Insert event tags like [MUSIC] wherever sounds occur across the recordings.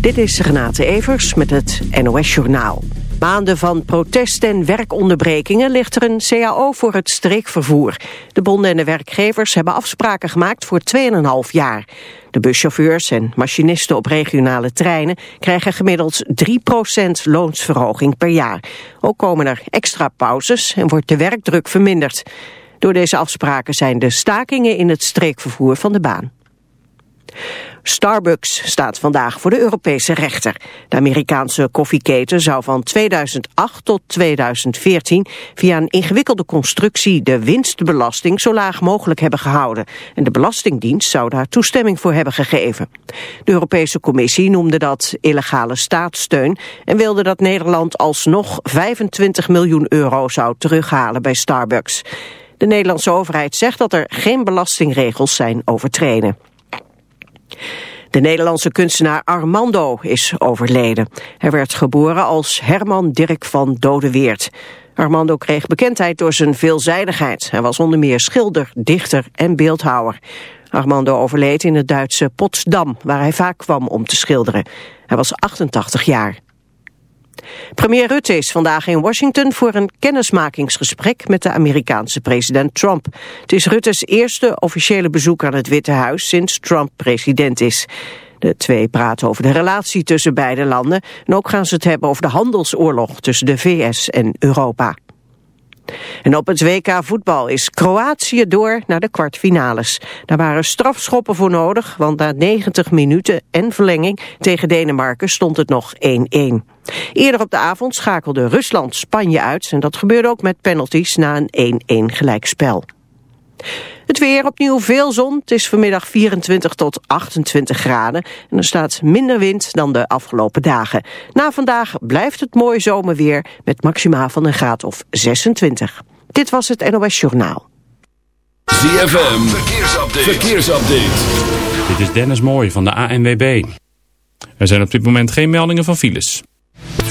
Dit is Renate Evers met het NOS Journaal. Maanden van protest en werkonderbrekingen ligt er een CAO voor het streekvervoer. De bonden en de werkgevers hebben afspraken gemaakt voor 2,5 jaar. De buschauffeurs en machinisten op regionale treinen krijgen gemiddeld 3% loonsverhoging per jaar. Ook komen er extra pauzes en wordt de werkdruk verminderd. Door deze afspraken zijn de stakingen in het streekvervoer van de baan. Starbucks staat vandaag voor de Europese rechter. De Amerikaanse koffieketen zou van 2008 tot 2014 via een ingewikkelde constructie de winstbelasting zo laag mogelijk hebben gehouden. En de Belastingdienst zou daar toestemming voor hebben gegeven. De Europese Commissie noemde dat illegale staatssteun en wilde dat Nederland alsnog 25 miljoen euro zou terughalen bij Starbucks. De Nederlandse overheid zegt dat er geen belastingregels zijn overtreden. De Nederlandse kunstenaar Armando is overleden. Hij werd geboren als Herman Dirk van Dodeweert. Armando kreeg bekendheid door zijn veelzijdigheid. Hij was onder meer schilder, dichter en beeldhouwer. Armando overleed in het Duitse Potsdam, waar hij vaak kwam om te schilderen. Hij was 88 jaar. Premier Rutte is vandaag in Washington voor een kennismakingsgesprek met de Amerikaanse president Trump. Het is Rutte's eerste officiële bezoek aan het Witte Huis sinds Trump president is. De twee praten over de relatie tussen beide landen en ook gaan ze het hebben over de handelsoorlog tussen de VS en Europa. En op het WK voetbal is Kroatië door naar de kwartfinales. Daar waren strafschoppen voor nodig, want na 90 minuten en verlenging tegen Denemarken stond het nog 1-1. Eerder op de avond schakelde Rusland Spanje uit en dat gebeurde ook met penalties na een 1-1 gelijkspel. Het weer opnieuw veel zon. Het is vanmiddag 24 tot 28 graden. En er staat minder wind dan de afgelopen dagen. Na vandaag blijft het mooi zomerweer met maxima van een graad of 26. Dit was het NOS Journaal. ZFM, verkeersupdate. verkeersupdate. Dit is Dennis Mooij van de ANWB. Er zijn op dit moment geen meldingen van files.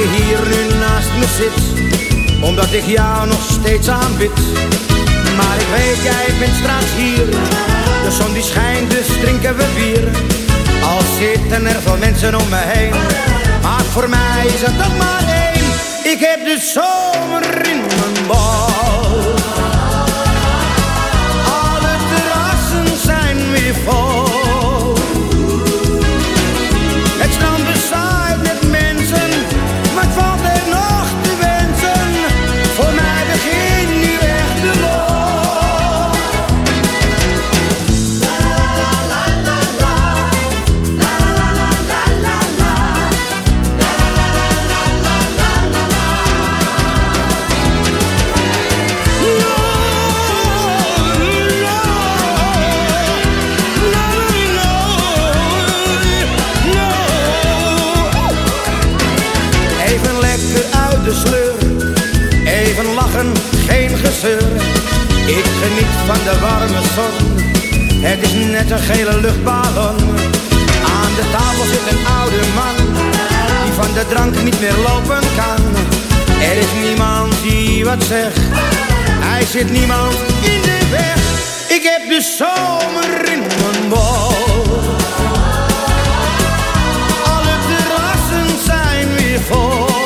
Je hier nu naast me zit, omdat ik jou nog steeds aanbid. Maar ik weet, jij bent straks hier, de zon die schijnt, dus drinken we bier. Al zitten er veel mensen om me heen, maar voor mij is het toch maar één. Ik heb de zomer in mijn bal. De zon. Het is net een gele luchtballon. Aan de tafel zit een oude man, die van de drank niet meer lopen kan. Er is niemand die wat zegt, hij zit niemand in de weg. Ik heb de zomer in mijn bol. Alle terrassen zijn weer vol.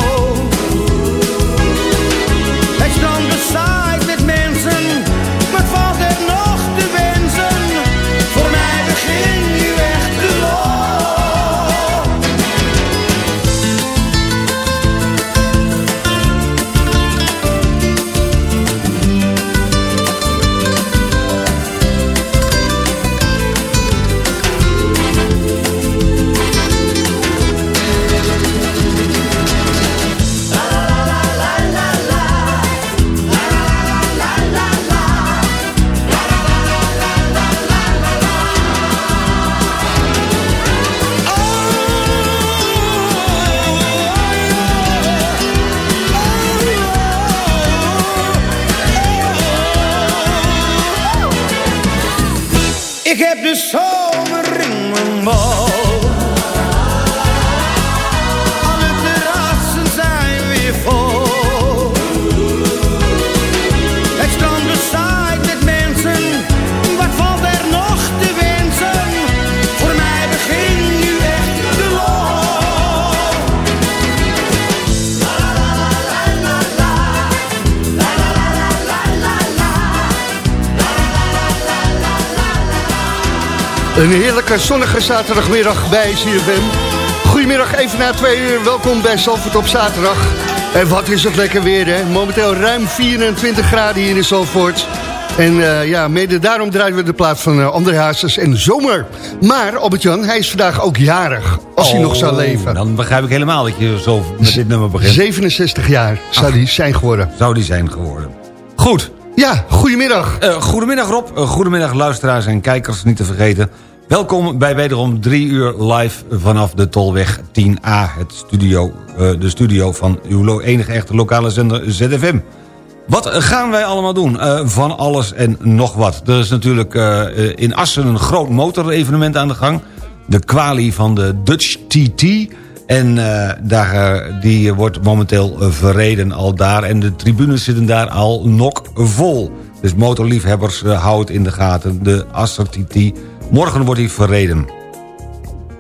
Ik heb Een heerlijke zonnige zaterdagmiddag bij CFM. Goedemiddag, even na twee uur. Welkom bij Zalvoort op zaterdag. En wat is het lekker weer, hè? Momenteel ruim 24 graden hier in Zalvoort. En eh, ja, mede daarom draaien we de plaat van uh, André Hazes en Zomer. Maar, Albert-Jan, hij is vandaag ook jarig. Als hij nog zou leven. Dan begrijp ik helemaal dat je zo met dit nummer begint. 67 jaar zou hij zijn geworden. Zou die zijn geworden. Goed. Ja, goedemiddag. Uh, goedemiddag Rob, uh, goedemiddag luisteraars en kijkers, niet te vergeten. Welkom bij wederom drie uur live vanaf de Tolweg 10A. Het studio, uh, de studio van uw enige echte lokale zender ZFM. Wat gaan wij allemaal doen? van alles en nog wat. Er is natuurlijk in Assen een groot motorevenement aan de gang. De kwalie van de Dutch TT... En daar, die wordt momenteel verreden al daar. En de tribunes zitten daar al nok vol. Dus motorliefhebbers houden in de gaten. De Asser TT. Morgen wordt hij verreden.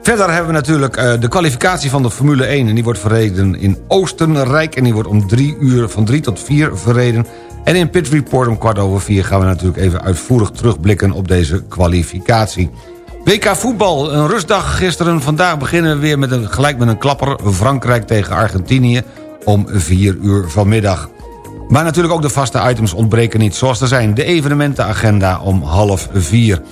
Verder hebben we natuurlijk de kwalificatie van de Formule 1. En die wordt verreden in Oostenrijk. En die wordt om drie uur van drie tot vier verreden. En in Pit Report om kwart over vier gaan we natuurlijk even uitvoerig terugblikken op deze kwalificatie. WK voetbal, een rustdag gisteren. Vandaag beginnen we weer met een, gelijk met een klapper. Frankrijk tegen Argentinië om 4 uur vanmiddag. Maar natuurlijk ook de vaste items ontbreken niet zoals er zijn. De evenementenagenda om half 4.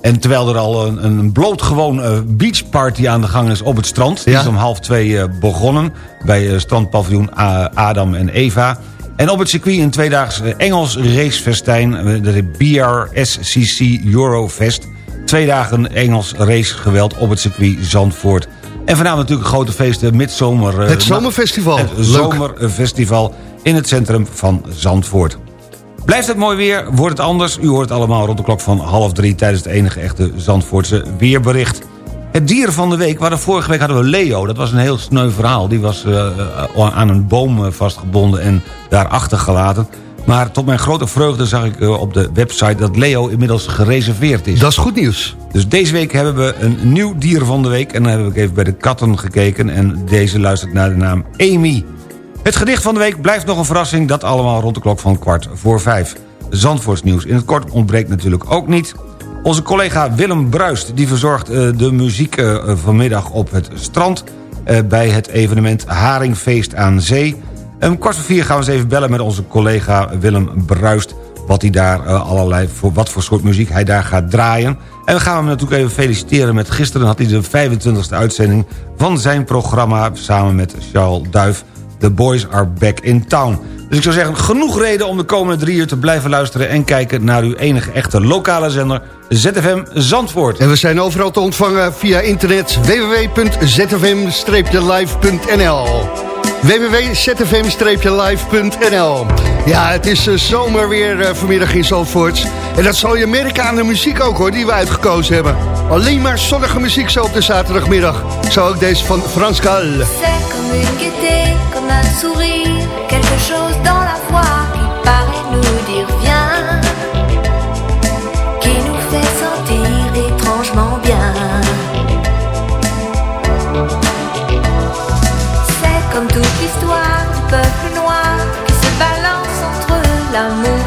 En terwijl er al een, een blootgewoon uh, beachparty aan de gang is op het strand. Die Ja. is om half 2 uh, begonnen bij uh, strandpaviljoen Adam en Eva. En op het circuit een tweedaags Engels racefestijn. De BRSCC Eurofest twee dagen Engels racegeweld op het circuit Zandvoort. En vanavond natuurlijk een grote feest, de midzomer... eh, Het zomerfestival. Het zomerfestival in het centrum van Zandvoort. Blijft het mooi weer, wordt het anders. U hoort het allemaal rond de klok van half drie... tijdens het enige echte Zandvoortse weerbericht. Het dier van de week, waar vorige week hadden we Leo. Dat was een heel sneu verhaal. Die was uh, aan een boom uh, vastgebonden en daar achtergelaten. Maar tot mijn grote vreugde zag ik uh, op de website... dat Leo inmiddels gereserveerd is. Dat is goed nieuws. Dus deze week hebben we een nieuw dier van de week. En dan heb ik even bij de katten gekeken. En deze luistert naar de naam Amy. Het gedicht van de week blijft nog een verrassing. Dat allemaal rond de klok van kwart voor vijf. Zandvoortsnieuws in het kort ontbreekt natuurlijk ook niet. Onze collega Willem Bruist die verzorgt uh, de muziek uh, vanmiddag op het strand... Uh, bij het evenement Haringfeest aan Zee. Om kwart voor vier gaan we eens even bellen met onze collega Willem Bruist... wat, hij daar, allerlei, voor, wat voor soort muziek hij daar gaat draaien. En we gaan hem natuurlijk even feliciteren met... gisteren had hij de 25e uitzending van zijn programma... samen met Charles Duif... The Boys Are Back in Town. Dus ik zou zeggen, genoeg reden om de komende drie uur te blijven luisteren... en kijken naar uw enige echte lokale zender ZFM Zandvoort. En we zijn overal te ontvangen via internet www.zfm-live.nl www.zfm-live.nl Ja, het is uh, zomerweer uh, vanmiddag in Zandvoort. En dat zal je merken aan de muziek ook hoor, die we uitgekozen hebben. Alleen maar zonnige muziek zo op de zaterdagmiddag. Zo ook deze van Frans Gal. Un sourire, quelque chose dans la voix qui paraît nous dire viens. Qui nous fait sentir étrangement bien. C'est comme toute l'histoire du peuple noir qui se balance entre l'amour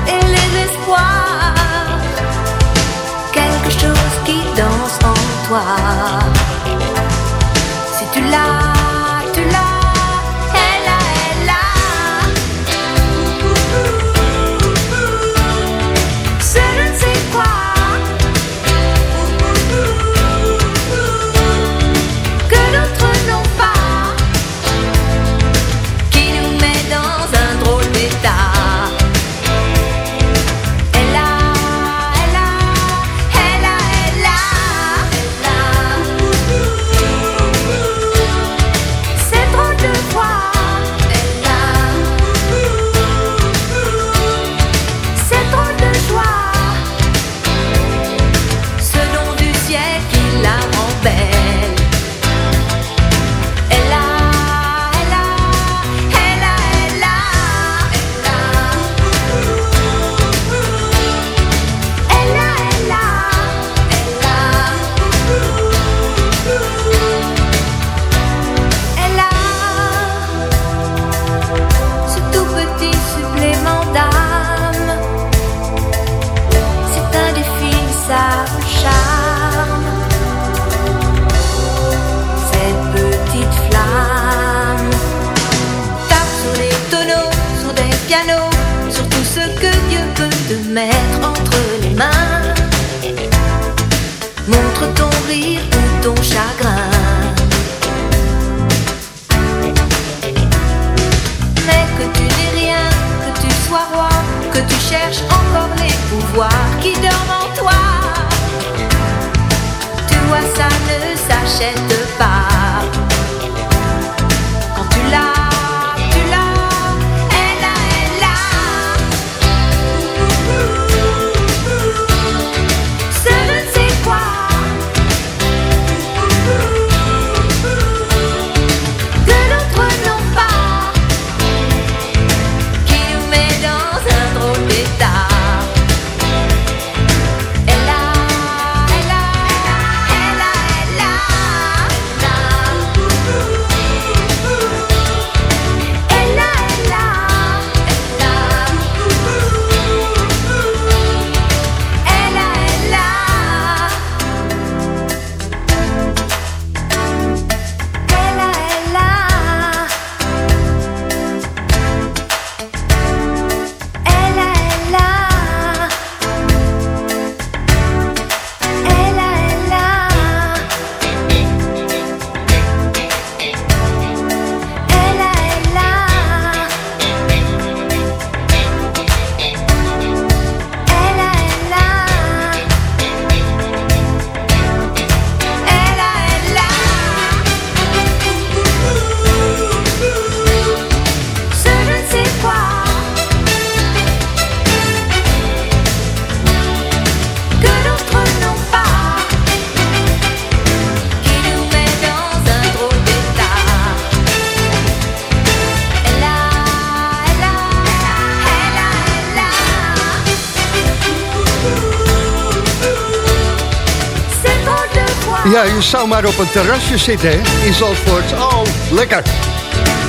zou maar op een terrasje zitten hè, in Zandvoort. Oh, lekker.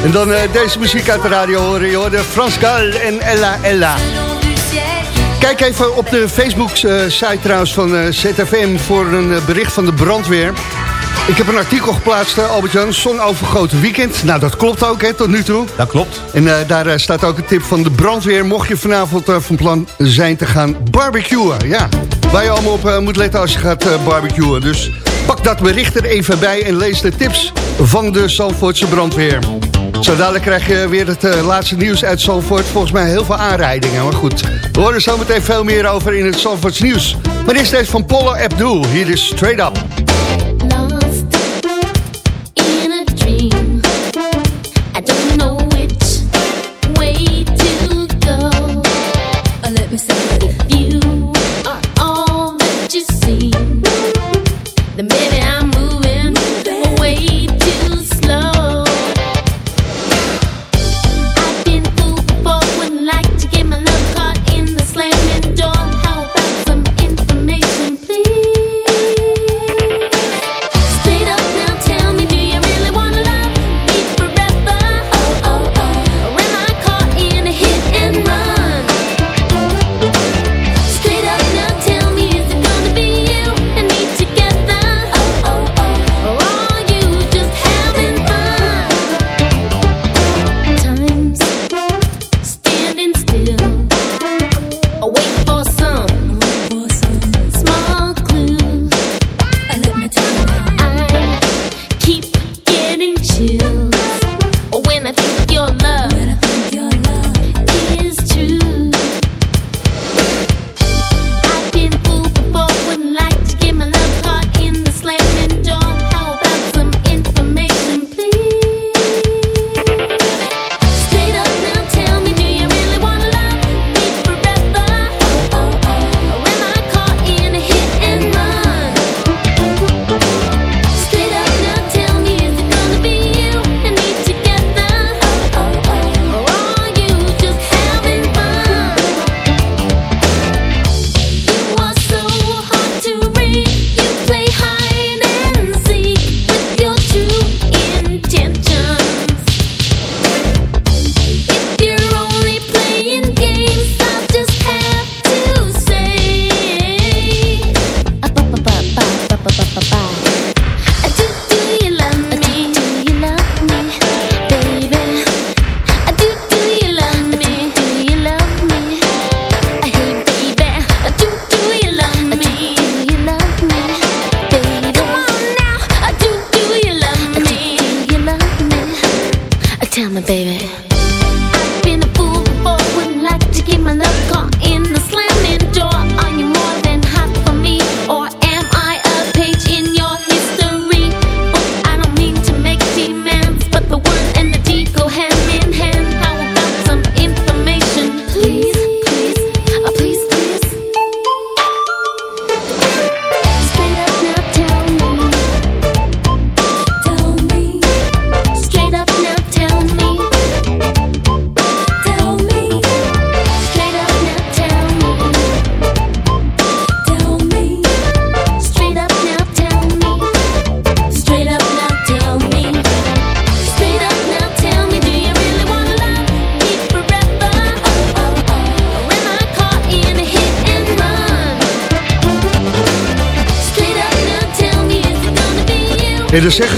En dan eh, deze muziek uit de radio horen. Je hoorde Frans Gal en Ella Ella. Kijk even op de Facebook-site trouwens van eh, ZFM voor een eh, bericht van de brandweer. Ik heb een artikel geplaatst, eh, Albert-Jan, zonovergoten weekend. Nou, dat klopt ook, hè, tot nu toe. Dat klopt. En eh, daar eh, staat ook een tip van de brandweer. Mocht je vanavond eh, van plan zijn te gaan barbecuen. Ja, waar je allemaal op eh, moet letten als je gaat eh, barbecuen. Dus pak dat bericht er even bij en lees de tips van de Zandvoortse brandweer. Zo dadelijk krijg je weer het eh, laatste nieuws uit Zandvoort. Volgens mij heel veel aanrijdingen, maar goed. We horen zo meteen veel meer over in het Zandvoorts nieuws. Maar eerst deze van Paula Abdul. Hier is Straight Up.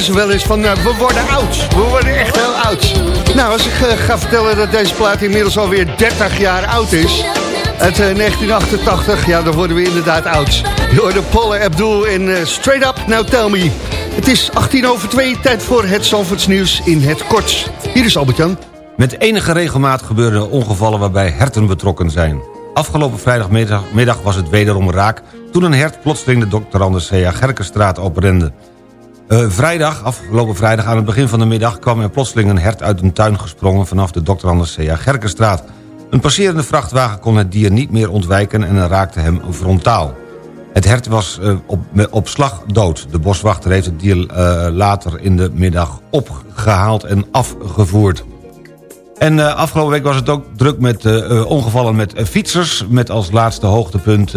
Ze wel eens van, eh, we worden oud. We worden echt heel oud. Nou, als ik eh, ga vertellen dat deze plaat inmiddels alweer 30 jaar oud is... uit eh, 1988, ja, dan worden we inderdaad oud. Je hoorde Paul Abdul en eh, Straight Up, Now Tell Me. Het is 18 over 2, tijd voor het Zandvoorts nieuws in het kort. Hier is Albert-Jan. Met enige regelmaat gebeuren ongevallen waarbij herten betrokken zijn. Afgelopen vrijdagmiddag middag was het wederom raak... toen een hert plotseling de Dr. Anders C.A. Gerkenstraat oprende. Eh, vrijdag, afgelopen vrijdag aan het begin van de middag... kwam er plotseling een hert uit een tuin gesprongen... vanaf de Dr. Anders C.A. Gerkenstraat. Een passerende vrachtwagen kon het dier niet meer ontwijken... en raakte hem frontaal. Het hert was eh, op, op slag dood. De boswachter heeft het dier eh, later in de middag opgehaald en afgevoerd. En afgelopen week was het ook druk met ongevallen met fietsers... met als laatste hoogtepunt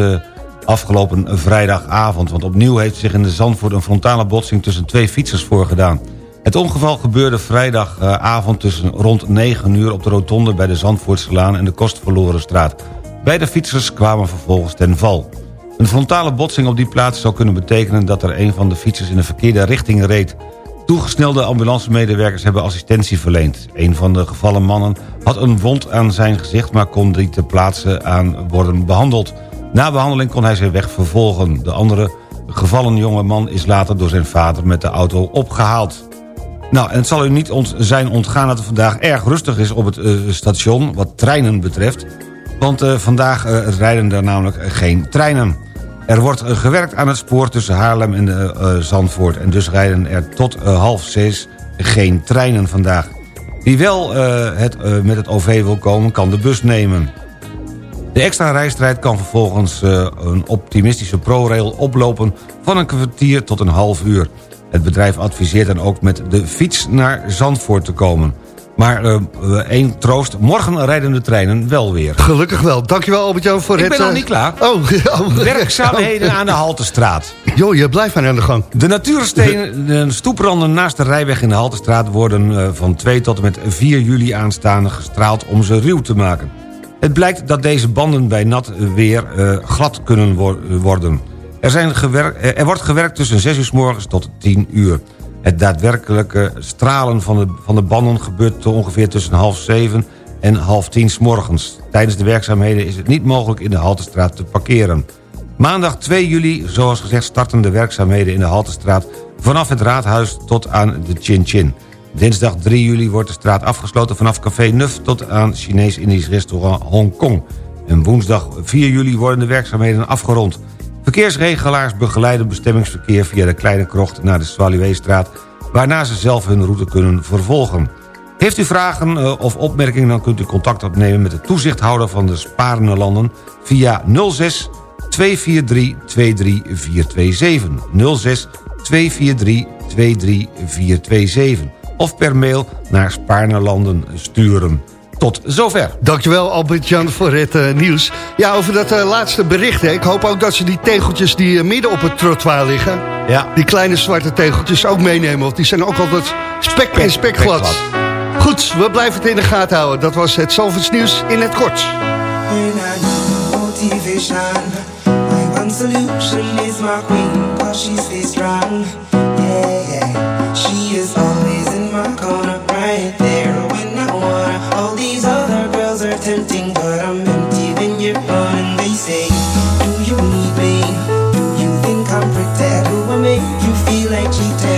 afgelopen vrijdagavond. Want opnieuw heeft zich in de Zandvoort een frontale botsing... tussen twee fietsers voorgedaan. Het ongeval gebeurde vrijdagavond tussen rond 9 uur... op de rotonde bij de Zandvoortselaan en de Kostverlorenstraat. Beide fietsers kwamen vervolgens ten val. Een frontale botsing op die plaats zou kunnen betekenen... dat er een van de fietsers in de verkeerde richting reed... Toegesnelde ambulancemedewerkers hebben assistentie verleend. Een van de gevallen mannen had een wond aan zijn gezicht... maar kon die ter plaatse aan worden behandeld. Na behandeling kon hij zijn weg vervolgen. De andere gevallen jonge man is later door zijn vader met de auto opgehaald. Nou, en het zal u niet ont zijn ontgaan dat het vandaag erg rustig is op het eh, station... wat treinen betreft. Want eh, vandaag eh, rijden er namelijk geen treinen. Er wordt gewerkt aan het spoor tussen Haarlem en Zandvoort... en dus rijden er tot half zes geen treinen vandaag. Wie wel het, met het OV wil komen, kan de bus nemen. De extra rijstrijd kan vervolgens uh, een optimistische ProRail oplopen... van een kwartier tot een half uur. Het bedrijf adviseert dan ook met de fiets naar Zandvoort te komen. Maar uh, één troost, morgen rijden de treinen wel weer. Gelukkig wel. Dankjewel Albert-Jan voor Ik het... ben nog niet klaar. Oh, [LAUGHS] oh. Werkzaamheden aan de Haltestraat. Jo, je blijft maar aan de gang. De natuurstenen, de stoepranden naast de rijweg in de Haltestraat... worden uh, van 2 tot en met 4 juli aanstaande gestraald om ze ruw te maken. Het blijkt dat deze banden bij nat weer uh, glad kunnen wo worden. Er, zijn er wordt gewerkt tussen 6 uur s morgens tot 10 uur. Het daadwerkelijke stralen van de, van de banden gebeurt ongeveer tussen half zeven en half tien s morgens. Tijdens de werkzaamheden is het niet mogelijk in de Haltestraat te parkeren. Maandag 2 juli, zoals gezegd, starten de werkzaamheden in de Haltestraat... vanaf het Raadhuis tot aan de Chin Chin. Dinsdag 3 juli wordt de straat afgesloten vanaf Café Nuf... tot aan Chinees-Indisch restaurant Hongkong. En woensdag 4 juli worden de werkzaamheden afgerond... Verkeersregelaars begeleiden bestemmingsverkeer via de Kleine Krocht naar de Swaluweestraat... waarna ze zelf hun route kunnen vervolgen. Heeft u vragen uh, of opmerkingen, dan kunt u contact opnemen met de toezichthouder van de Sparende Landen... via 06 243 23427. 06 243 23427. Of per mail naar Spaarnelanden sturen. Tot zover. Dankjewel Albert-Jan voor het uh, nieuws. Ja, over dat uh, laatste bericht. Hè. Ik hoop ook dat ze die tegeltjes die uh, midden op het trottoir liggen... Ja. die kleine zwarte tegeltjes ook meenemen. Want die zijn ook altijd spek en spekglad. Goed, we blijven het in de gaten houden. Dat was het Zalvers nieuws in het kort. She is always te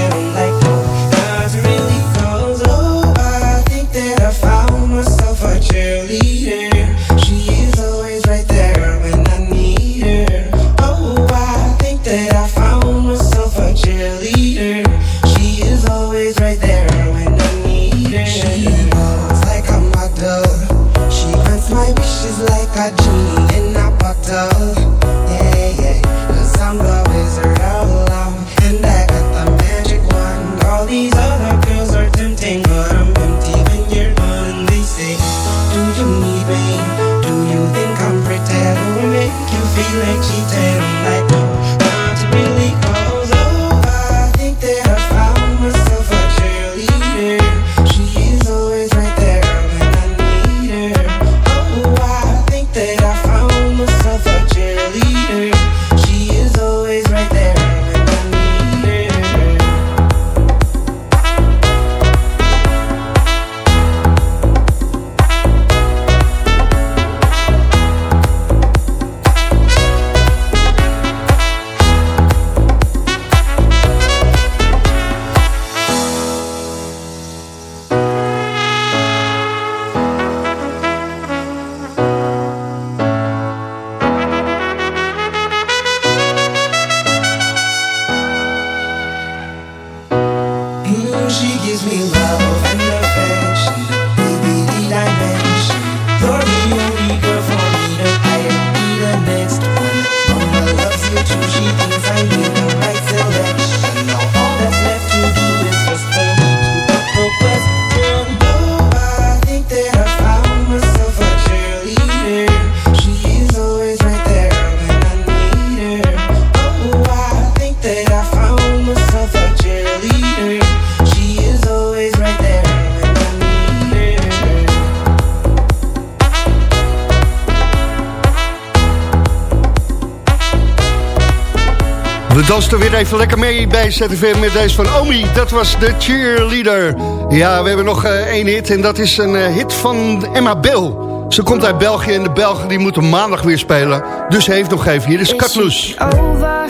We dansten weer even lekker mee bij ZFM met deze van Omi. Dat was de cheerleader. Ja, we hebben nog eh, één hit en dat is een eh, hit van Emma Bell. Ze komt uit België en de Belgen die moeten maandag weer spelen. Dus ze heeft nog even. Hier is Katloes. over,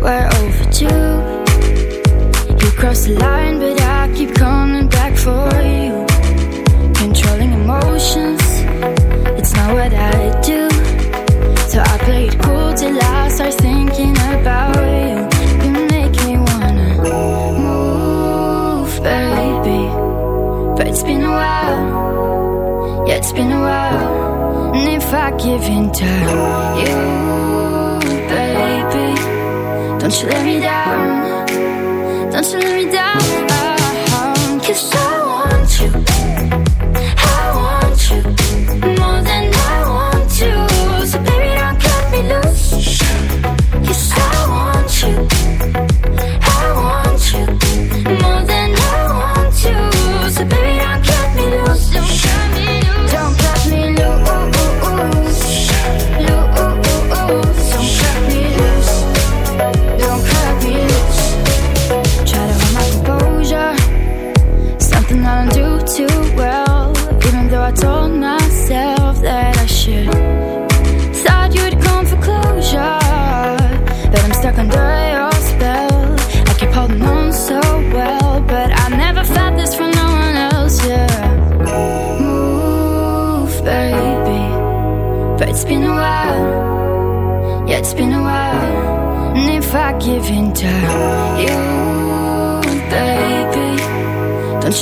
we're over two. You cross the line, but I keep coming back for you. Controlling emotions, it's not what I if I give in to you, baby. Don't you let me down. Don't you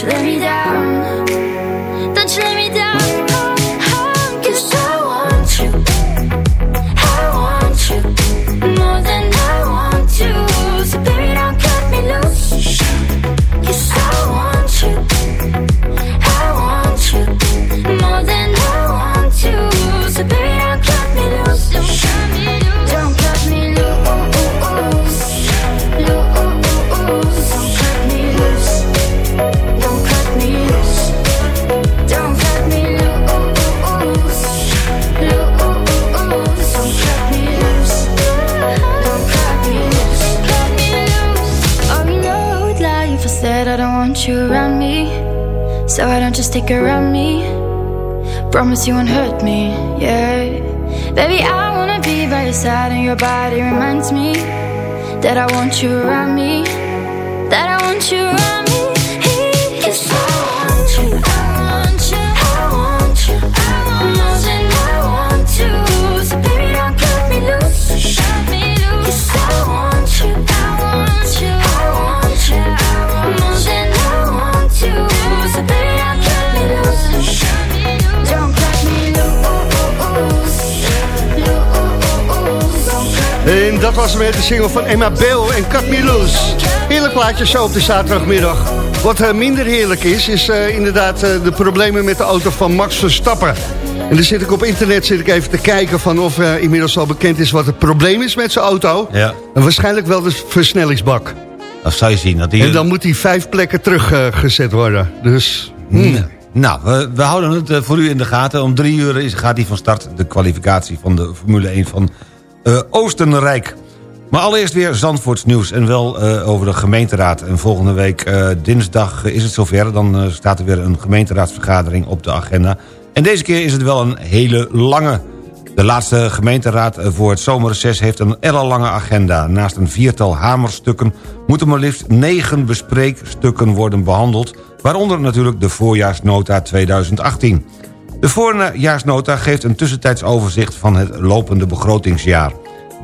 don't you Stick around me? Promise you won't hurt me, yeah. Baby, I wanna be by your side, and your body reminds me that I want you around me. Dat was weer de single van Emma Bell en Cut Me Loose. Heerlijk plaatje zo op de zaterdagmiddag. Wat eh, minder heerlijk is, is eh, inderdaad eh, de problemen met de auto van Max Verstappen. En dan zit ik op internet zit ik even te kijken van of eh, inmiddels al bekend is wat het probleem is met zijn auto. Ja. En waarschijnlijk wel de versnellingsbak. Dat zou je zien. Dat die... En dan moet die vijf plekken teruggezet worden. Dus... hmm. Nou, we, we houden het voor u in de gaten. Om drie uur is, gaat hij van start de kwalificatie van de Formule 1 van Oostenrijk. Maar allereerst weer Zandvoorts nieuws en wel eh, over de gemeenteraad. En volgende week eh, dinsdag is het zover. Dan eh, staat er weer een gemeenteraadsvergadering op de agenda. En deze keer is het wel een hele lange. De laatste gemeenteraad eh, voor het zomerreces heeft een ellenlange agenda. Naast een viertal hamerstukken moeten maar liefst negen bespreekstukken worden behandeld... waaronder natuurlijk de voorjaarsnota 2018. De voorjaarsnota geeft een tussentijds overzicht van het lopende begrotingsjaar.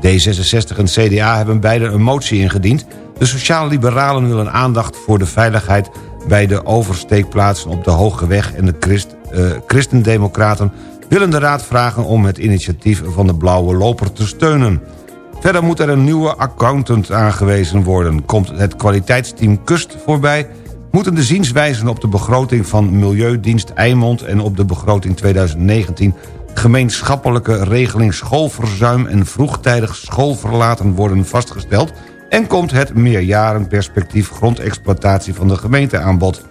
D66 en CDA hebben beide een motie ingediend. De sociaal-liberalen willen aandacht voor de veiligheid... bij de oversteekplaatsen op de Hoge Weg... en de Christ, eh, Christendemocraten willen de Raad vragen om het initiatief van de Blauwe Loper te steunen. Verder moet er een nieuwe accountant aangewezen worden. Komt het kwaliteitsteam Kust voorbij... moeten de zienswijzen op de begroting van Milieudienst Eimond... en op de begroting 2019 gemeenschappelijke regeling schoolverzuim... en vroegtijdig schoolverlaten worden vastgesteld... en komt het meerjarenperspectief grondexploitatie van de gemeente aan bod.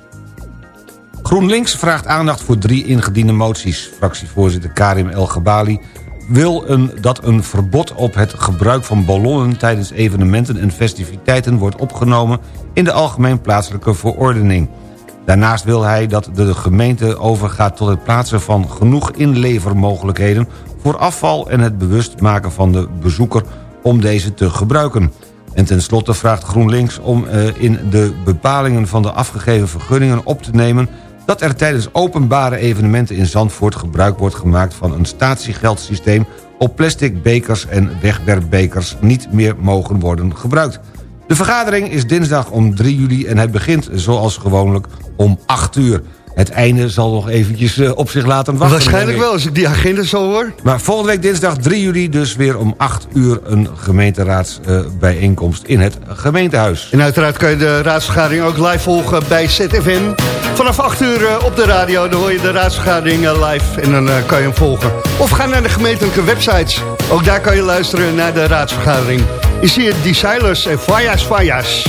GroenLinks vraagt aandacht voor drie ingediende moties. Fractievoorzitter Karim El Gabali wil een, dat een verbod op het gebruik van ballonnen... tijdens evenementen en festiviteiten wordt opgenomen... in de algemeen plaatselijke verordening. Daarnaast wil hij dat de gemeente overgaat tot het plaatsen van genoeg inlevermogelijkheden... voor afval en het bewust maken van de bezoeker om deze te gebruiken. En tenslotte vraagt GroenLinks om eh, in de bepalingen van de afgegeven vergunningen op te nemen dat er tijdens openbare evenementen in Zandvoort gebruik wordt gemaakt van een statiegeldsysteem op plastic bekers en wegwerpbekers niet meer mogen worden gebruikt. De vergadering is dinsdag om 3 juli en het begint zoals gewoonlijk om 8 uur. het einde zal nog eventjes eh, op zich laten wachten. Waarschijnlijk wel, als ik die agenda zo hoor. Maar volgende week dinsdag 3 juli dus weer om 8 uur... een gemeenteraadsbijeenkomst in het gemeentehuis. En uiteraard kan je de raadsvergadering ook live volgen bij ZFM. Vanaf 8 uur eh, op de radio, dan hoor je de raadsvergadering eh, live en dan eh, kan je hem volgen. Of ga naar de gemeentelijke websites. Ook daar kan je luisteren naar de raadsvergadering. Is hier Die Silers en Fayas Fayas.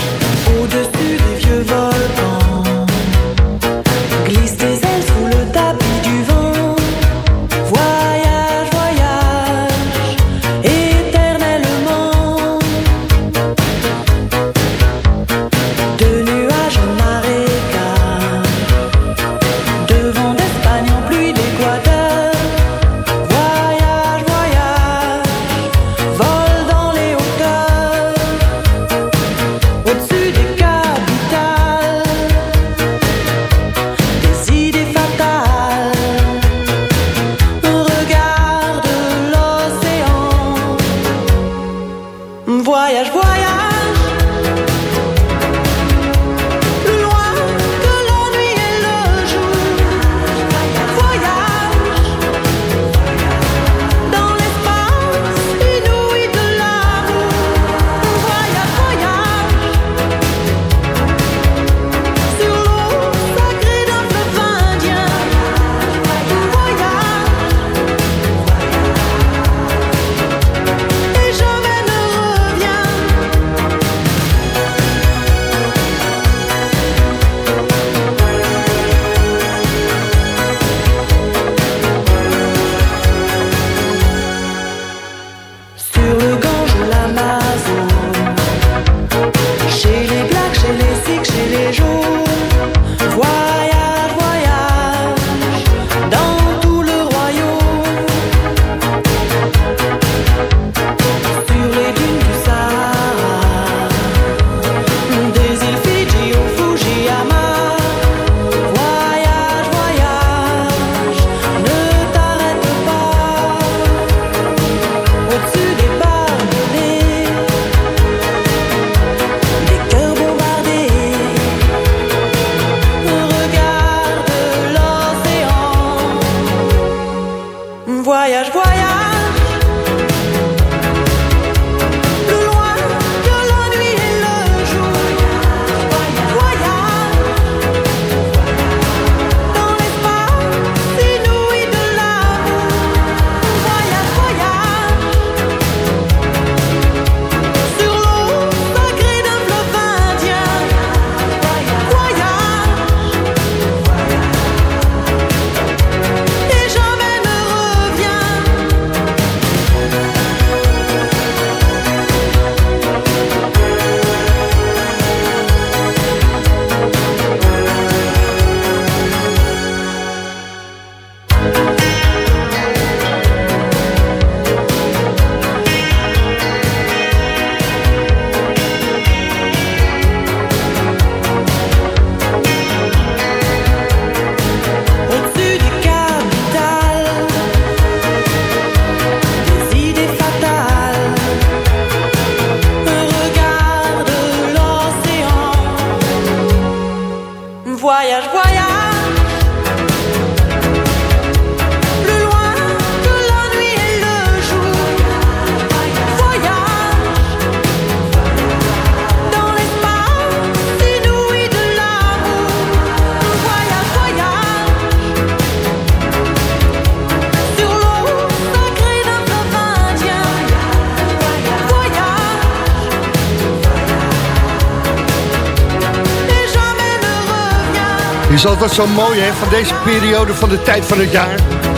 Is altijd zo mooi, hè, van deze periode van de tijd van het jaar.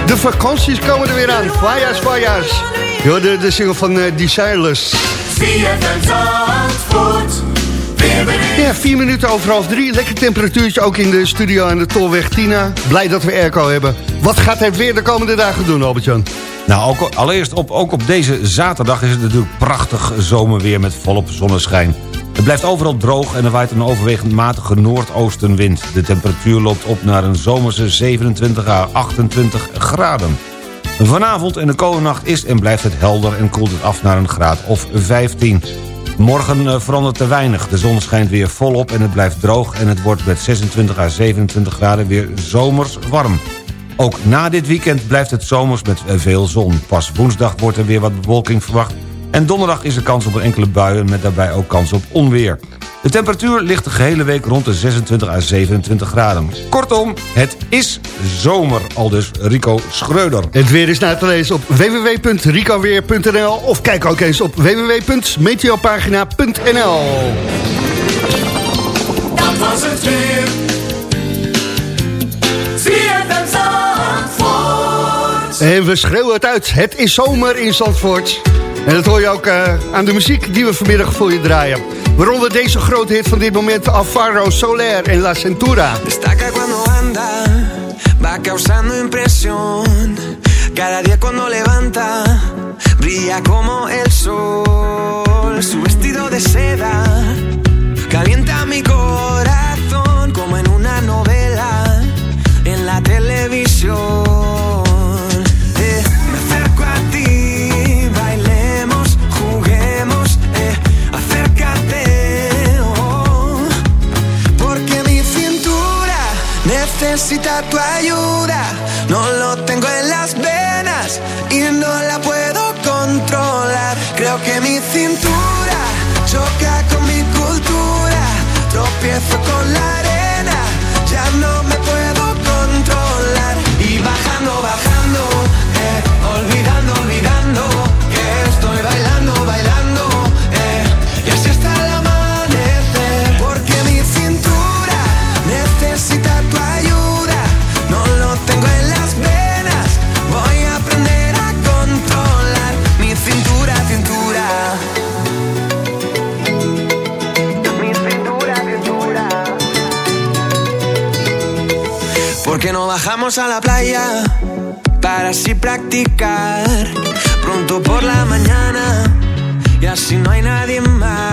De vakanties komen er weer aan. Fayas, Fayas. Jo, de, de single van eh Die Silers. Ja, vier minuten over half drie. Lekker temperatuurtje ook in de studio aan de Tolweg Tina. Blij dat we airco hebben. Wat gaat hij weer de komende dagen doen, Albert-Jan? Nou, ook, allereerst op, ook op deze zaterdag is het natuurlijk prachtig zomerweer met volop zonneschijn. Het blijft overal droog en er waait een overwegend matige noordoostenwind. De temperatuur loopt op naar een zomerse 27 à 28 graden. Vanavond en de komende nacht is en blijft het helder en koelt het af naar een graad of 15. Morgen eh, verandert te weinig. De zon schijnt weer volop en het blijft droog... en het wordt met 26 à 27 graden weer zomers warm. Ook na dit weekend blijft het zomers met eh, veel zon. Pas woensdag wordt er weer wat bewolking verwacht... en donderdag is er kans op een enkele buien... met daarbij ook kans op onweer. De temperatuur ligt de gehele week rond de 26 à 27 graden. Kortom, het is zomer, aldus Rico Schreuder. Het weer is na te lezen op www.ricoweer.nl of kijk ook eens op www.meteopagina.nl Dat was het weer. En we schreeuwen het uit. Het is zomer in Zandvoort. En dat hoor je ook uh, aan de muziek die we vanmiddag voor je draaien. Waaronder deze grote hit van dit moment, Alfaro Soler en La Centura. Destaca cuando anda, va causando impresión. Cada día cuando levanta, brilla como el sol. Su vestido de seda calienta mi corazón necesita tu ayuda. No lo tengo en las venas y no la puedo controlar. Creo que mi cintura choca con mi cultura. Tropiezo con la arena, ya no me qué no bajamos a la playa para así practicar? Pronto por la mañana y así no hay nadie más.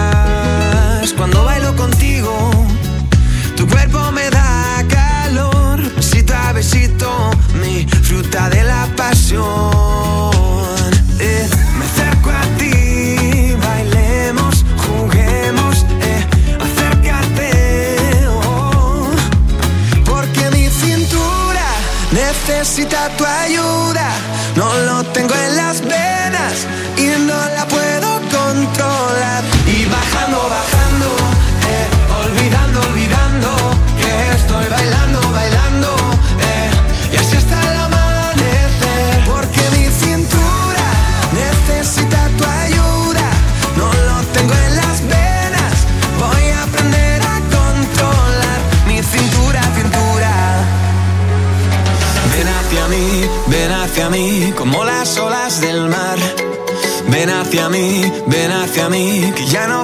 Ya no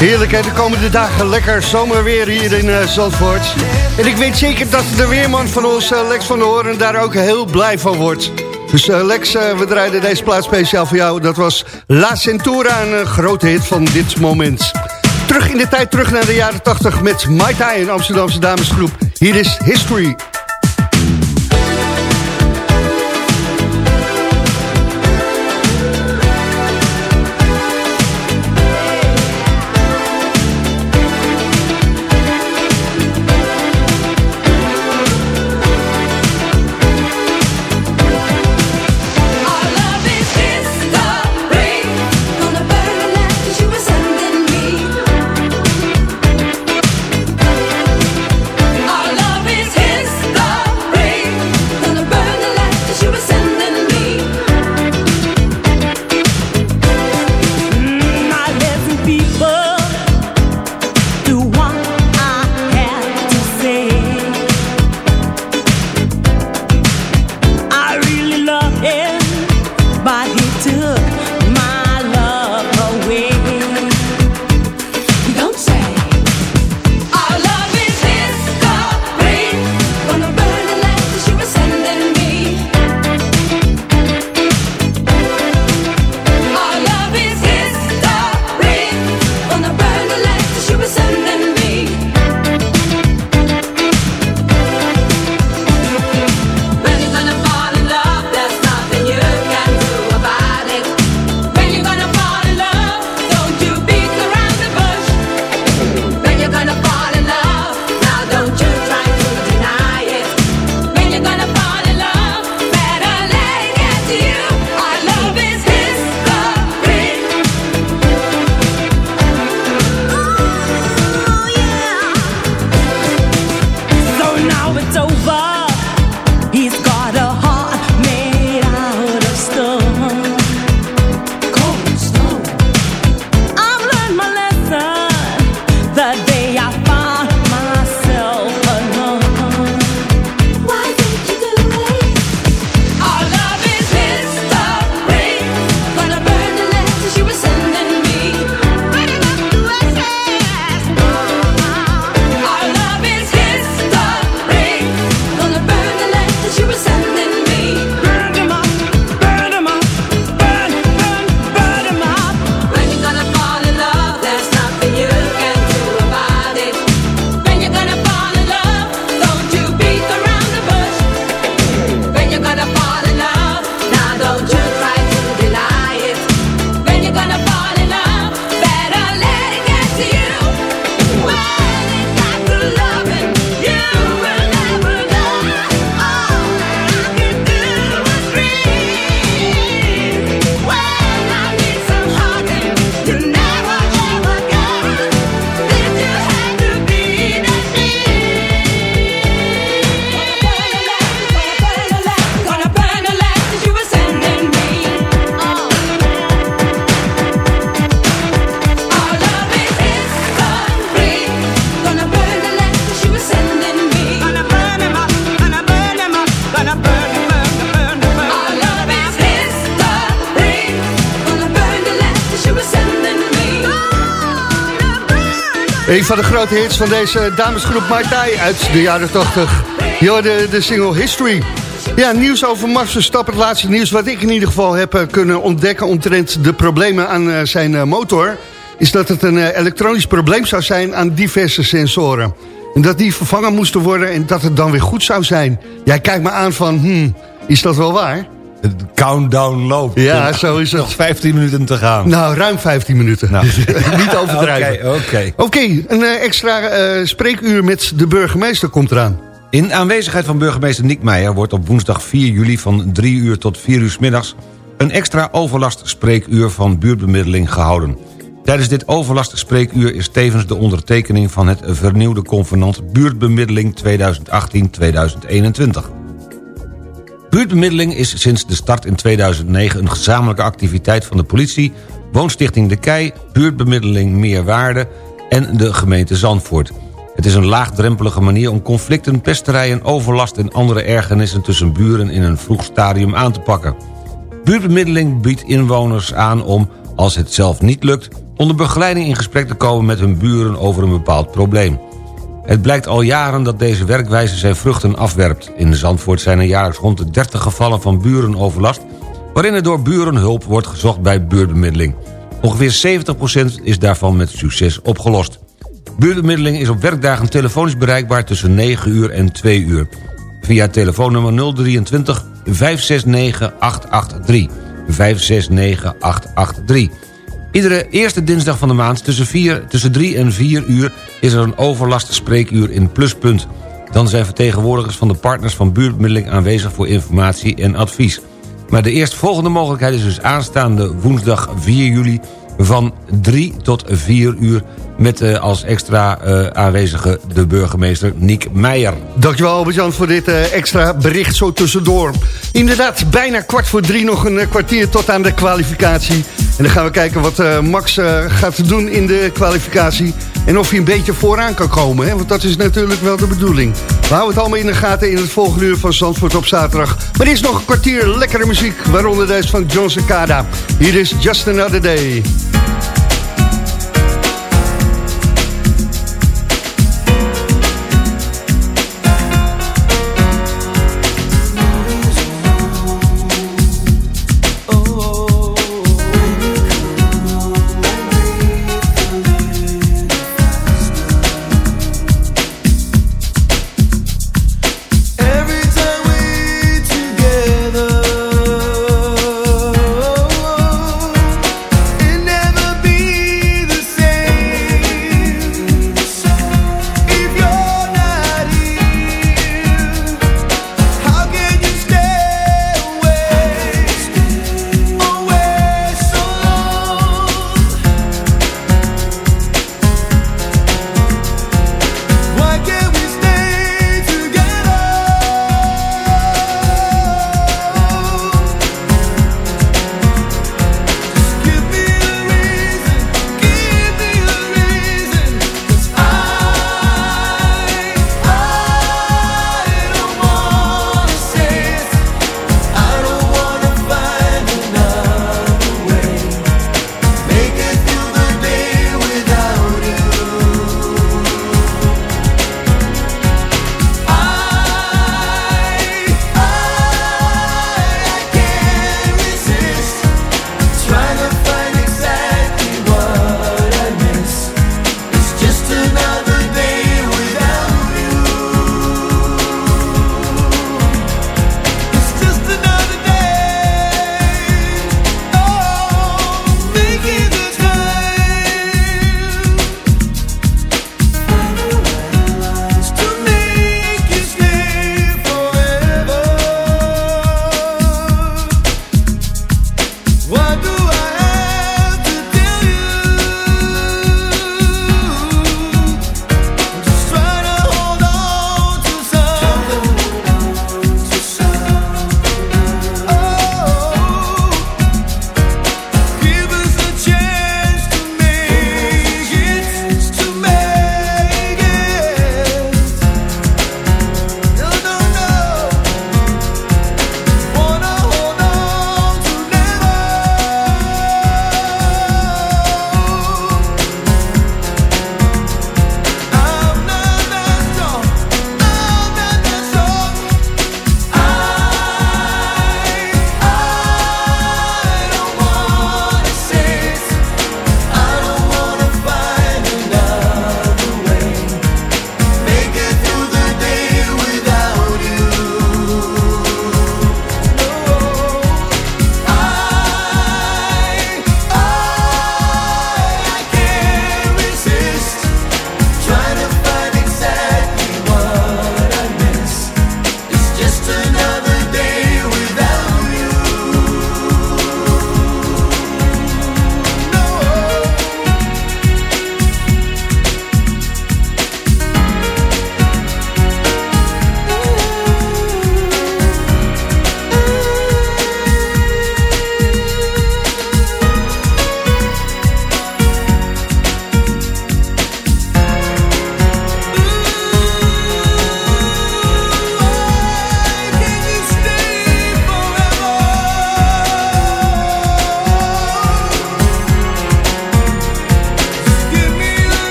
Heerlijk, hè? De komende dagen lekker zomerweer hier in eh, Zandvoort. En ik weet zeker dat de weerman van ons, eh, Lex van der Hoorn, daar ook heel blij van wordt. Dus eh, Lex, we draaiden deze plaats speciaal voor jou. Dat was La Centura, een grote hit van dit moment. Terug in de tijd, terug naar de jaren 80 met Mai Tai, een Amsterdamse damesgroep. Hier is history. Hits van deze damesgroep Tai uit de jaren 80. Je de, de single History. Ja, nieuws over Max Verstappen. Het laatste nieuws wat ik in ieder geval heb eh, kunnen ontdekken... omtrent de problemen aan eh, zijn eh, motor... is dat het een elektronisch probleem zou zijn aan diverse sensoren. En dat die vervangen moesten worden en dat het dan weer goed zou zijn. Jij kijkt me aan van, hmm, is dat wel waar? De countdown loopt. Ja, zo is het. Nog 15 minuten te gaan. Nou, ruim 15 minuten. Nou. [LAUGHS] Niet overdrijven. [LAUGHS] Oké, oké. Oké, een extra spreekuur met de burgemeester komt eraan. In aanwezigheid van burgemeester Nick Meijer wordt op woensdag 4 juli van 3 uur tot 4 uur s middags een extra overlastspreekuur van buurtbemiddeling gehouden. Tijdens dit overlastspreekuur is tevens de ondertekening van het vernieuwde convenant buurtbemiddeling 2018-2021. Buurtbemiddeling is sinds de start in 2009 een gezamenlijke activiteit van de politie, Woonstichting De Kei, Buurtbemiddeling Meerwaarde en de gemeente Zandvoort. Het is een laagdrempelige manier om conflicten, pesterijen, overlast en andere ergernissen tussen buren in een vroeg stadium aan te pakken. Buurtbemiddeling biedt inwoners aan om, als het zelf niet lukt, onder begeleiding in gesprek te komen met hun buren over een bepaald probleem. Het blijkt al jaren dat deze werkwijze zijn vruchten afwerpt. In Zandvoort zijn er jaarlijks rond de 30 gevallen van burenoverlast... waarin er door buren hulp wordt gezocht bij buurtbemiddeling. Ongeveer 70% is daarvan met succes opgelost. Buurtbemiddeling is op werkdagen telefonisch bereikbaar tussen 9 uur en 2 uur. Via telefoonnummer 023 569 883. 569 883. Iedere eerste dinsdag van de maand tussen, 4, tussen 3 en 4 uur... is er een overlastspreekuur in Pluspunt. Dan zijn vertegenwoordigers van de partners van buurtbemiddeling aanwezig voor informatie en advies. Maar de eerstvolgende mogelijkheid is dus aanstaande woensdag 4 juli van 3 tot 4 uur met uh, als extra uh, aanwezige de burgemeester Niek Meijer. Dankjewel Albert-Jan voor dit uh, extra bericht zo tussendoor. Inderdaad, bijna kwart voor drie nog een kwartier tot aan de kwalificatie. En dan gaan we kijken wat Max gaat doen in de kwalificatie. En of hij een beetje vooraan kan komen, hè? want dat is natuurlijk wel de bedoeling. We houden het allemaal in de gaten in het volgende uur van Zandvoort op zaterdag. Maar er is nog een kwartier lekkere muziek, waaronder deze van John Cicada. Hier is Just Another Day.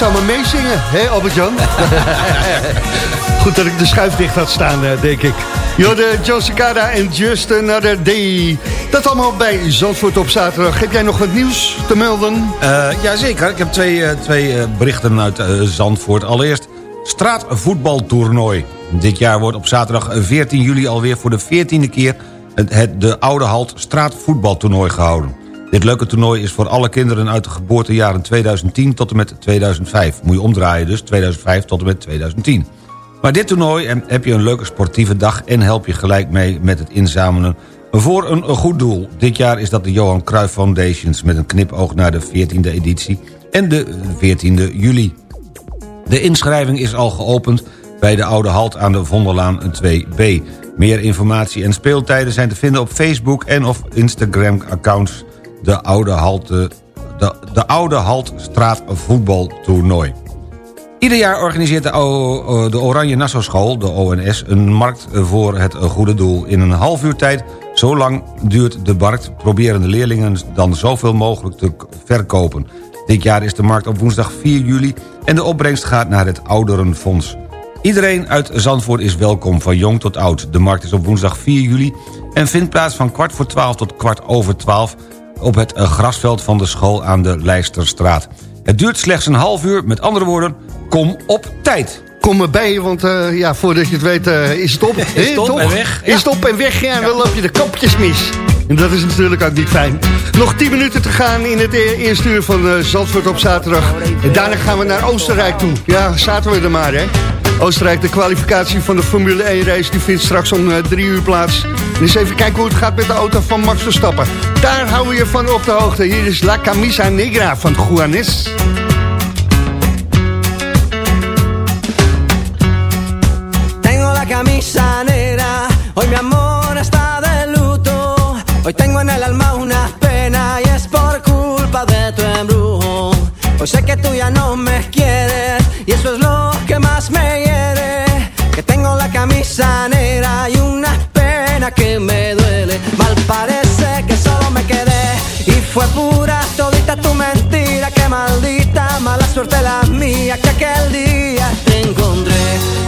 Maar meezingen, hè Albert-Jan? [LAUGHS] Goed dat ik de schuif dicht had staan, eh, denk ik. John Cicada en Just Another Day. Dat allemaal bij Zandvoort op zaterdag. Heb jij nog wat nieuws te melden? Ja, Jazeker, ik heb twee, eh, twee eh, berichten uit eh, Zandvoort. Allereerst straatvoetbaltoernooi. Dit jaar wordt op zaterdag 14 juli alweer voor de 14e keer... het, het de Oude Halt straatvoetbaltoernooi gehouden. Dit leuke toernooi is voor alle kinderen uit de geboortejaren 2010 tot en met 2005. Moet je omdraaien dus, 2005 tot en met 2010. Maar dit toernooi heb je een leuke sportieve dag... en help je gelijk mee met het inzamelen voor een goed doel. Dit jaar is dat de Johan Cruijff Foundations... met een knipoog naar de 14e editie en de 14e juli. De inschrijving is al geopend bij de Oude Halt aan de Vonderlaan 2B. Meer informatie en speeltijden zijn te vinden op Facebook... en of Instagram-accounts de Oude Halt, de, de Oude Halt Straat Voetbaltoernooi. Ieder jaar organiseert de, de Oranje Nassau School, de ONS... een markt voor het goede doel. In een half uur tijd, zo lang duurt de markt... proberen de leerlingen dan zoveel mogelijk te verkopen. Dit jaar is de markt op woensdag 4 juli... en de opbrengst gaat naar het Ouderenfonds. Iedereen uit Zandvoort is welkom, van jong tot oud. De markt is op woensdag 4 juli... en vindt plaats van kwart voor 12 tot kwart over 12 op het eh, grasveld van de school aan de Leisterstraat. Het duurt slechts een half uur, met andere woorden, kom op tijd. Kom erbij, want eh, ja, voordat je het weet eh, is het op. [LAUGHS] Is het op toch? en weg, Is het op en weg, ja, en dan loop je de kopjes mis. En dat is natuurlijk ook niet fijn. Nog 10 minuten te gaan in het e- eerste uur van Zandvoort op zaterdag. En daarna gaan we naar Oostenrijk toe. Ja, zaten we er maar, hè. Oostenrijk, de kwalificatie van de Formule 1 race... die vindt straks om eh, drie uur plaats. Eens even kijken hoe het gaat met de auto van Max Verstappen. Daar houden we je van op de hoogte. Hier is La Camisa Negra van Juanes. Tengo la camisa negra, hoy mi amor está de luto. Hoy tengo en el alma una pena y es por culpa de tu embrujo. Hoy sé que tú ya no me quieres y eso es lo que me duele. Mal parece que solo me quedé y fue pura todita tu mentira. Que maldita mala suerte la mía que aquel día te encontré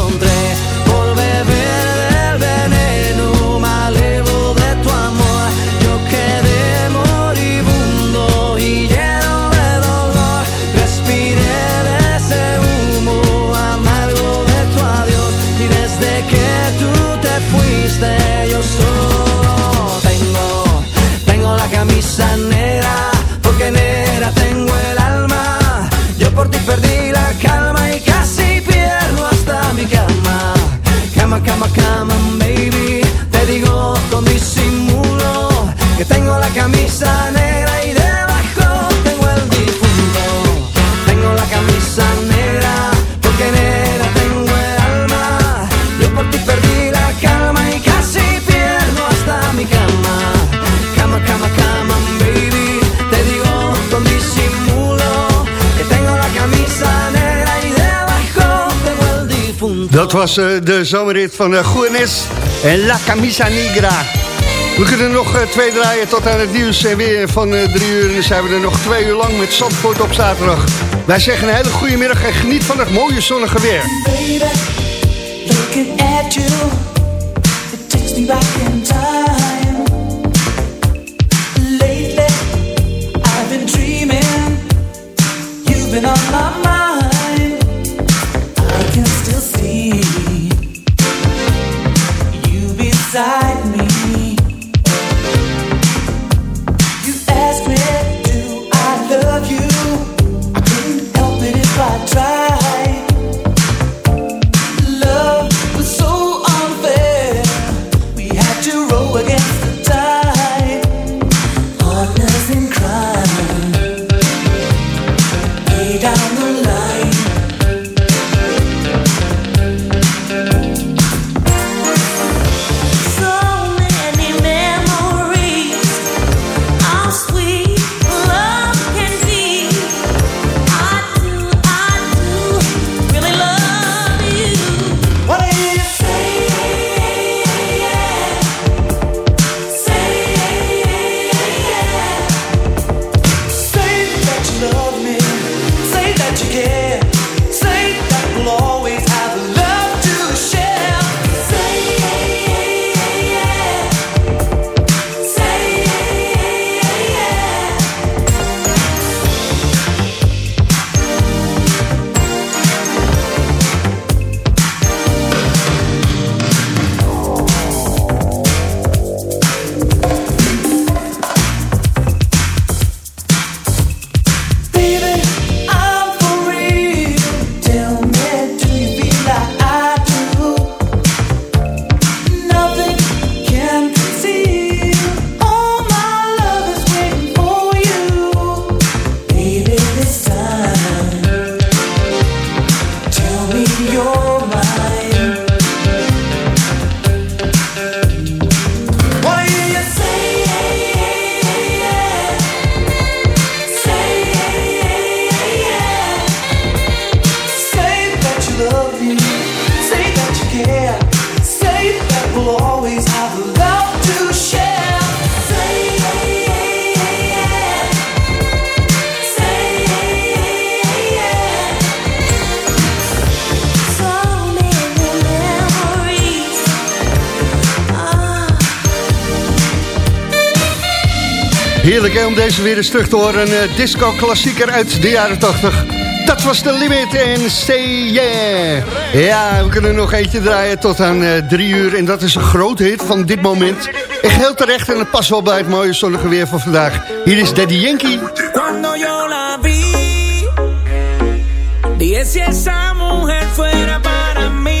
Het was eh, de zomerrit van eh, Goenes en La Camisa Negra. We kunnen nog eh, twee draaien tot aan het nieuws en weer van drie uur. En dan zijn we er nog twee uur lang met Zandvoort op zaterdag. Wij zeggen een hele goede middag en geniet van het mooie zonnige weer. It takes me back in time. zijn weer eens terug te horen. Een eh, disco-klassieker uit de jaren 80. Dat was de limit en stay. yeah. Ja, we kunnen nog eentje draaien tot aan eh, drie uur. En dat is een groot hit van dit moment. Echt heel terecht en het past wel bij het mooie zonnige weer van vandaag. Hier is Daddy Yankee. Esa mujer fuera para.